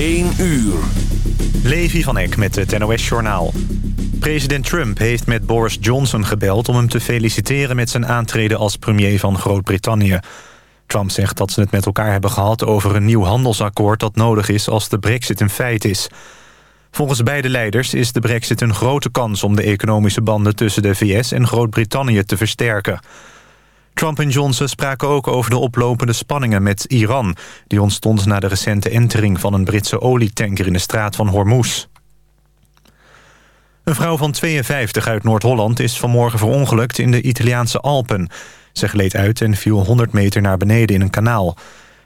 1 uur. Levi van Eck met het NOS-journaal. President Trump heeft met Boris Johnson gebeld... om hem te feliciteren met zijn aantreden als premier van Groot-Brittannië. Trump zegt dat ze het met elkaar hebben gehad over een nieuw handelsakkoord... dat nodig is als de brexit een feit is. Volgens beide leiders is de brexit een grote kans... om de economische banden tussen de VS en Groot-Brittannië te versterken... Trump en Johnson spraken ook over de oplopende spanningen met Iran... die ontstond na de recente entering van een Britse olietanker in de straat van Hormuz. Een vrouw van 52 uit Noord-Holland is vanmorgen verongelukt in de Italiaanse Alpen. Ze gleed uit en viel 100 meter naar beneden in een kanaal.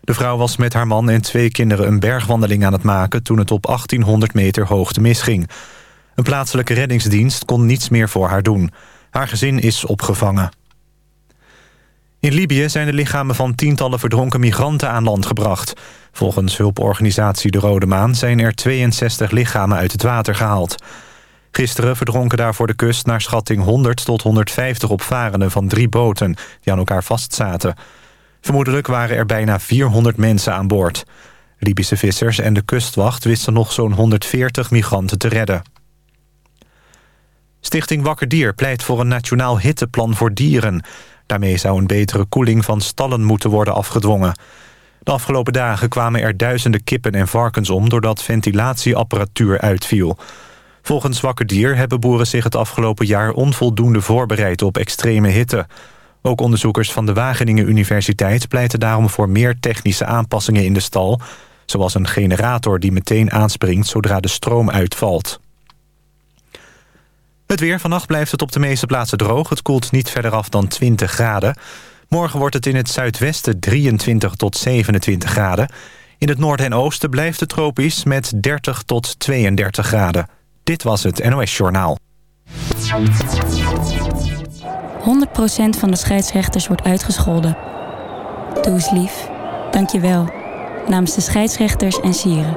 De vrouw was met haar man en twee kinderen een bergwandeling aan het maken... toen het op 1800 meter hoogte misging. Een plaatselijke reddingsdienst kon niets meer voor haar doen. Haar gezin is opgevangen. In Libië zijn de lichamen van tientallen verdronken migranten aan land gebracht. Volgens hulporganisatie De Rode Maan zijn er 62 lichamen uit het water gehaald. Gisteren verdronken daar voor de kust naar schatting 100 tot 150 opvarenden van drie boten die aan elkaar vastzaten. Vermoedelijk waren er bijna 400 mensen aan boord. Libische vissers en de kustwacht wisten nog zo'n 140 migranten te redden. Stichting Wakker Dier pleit voor een nationaal hitteplan voor dieren. Daarmee zou een betere koeling van stallen moeten worden afgedwongen. De afgelopen dagen kwamen er duizenden kippen en varkens om... doordat ventilatieapparatuur uitviel. Volgens Wakker Dier hebben boeren zich het afgelopen jaar... onvoldoende voorbereid op extreme hitte. Ook onderzoekers van de Wageningen Universiteit... pleiten daarom voor meer technische aanpassingen in de stal... zoals een generator die meteen aanspringt zodra de stroom uitvalt. Het weer. Vannacht blijft het op de meeste plaatsen droog. Het koelt niet verder af dan 20 graden. Morgen wordt het in het zuidwesten 23 tot 27 graden. In het noorden en oosten blijft het tropisch met 30 tot 32 graden. Dit was het NOS Journaal. 100% van de scheidsrechters wordt uitgescholden. Doe eens lief. Dank je wel. Namens de scheidsrechters en sieren.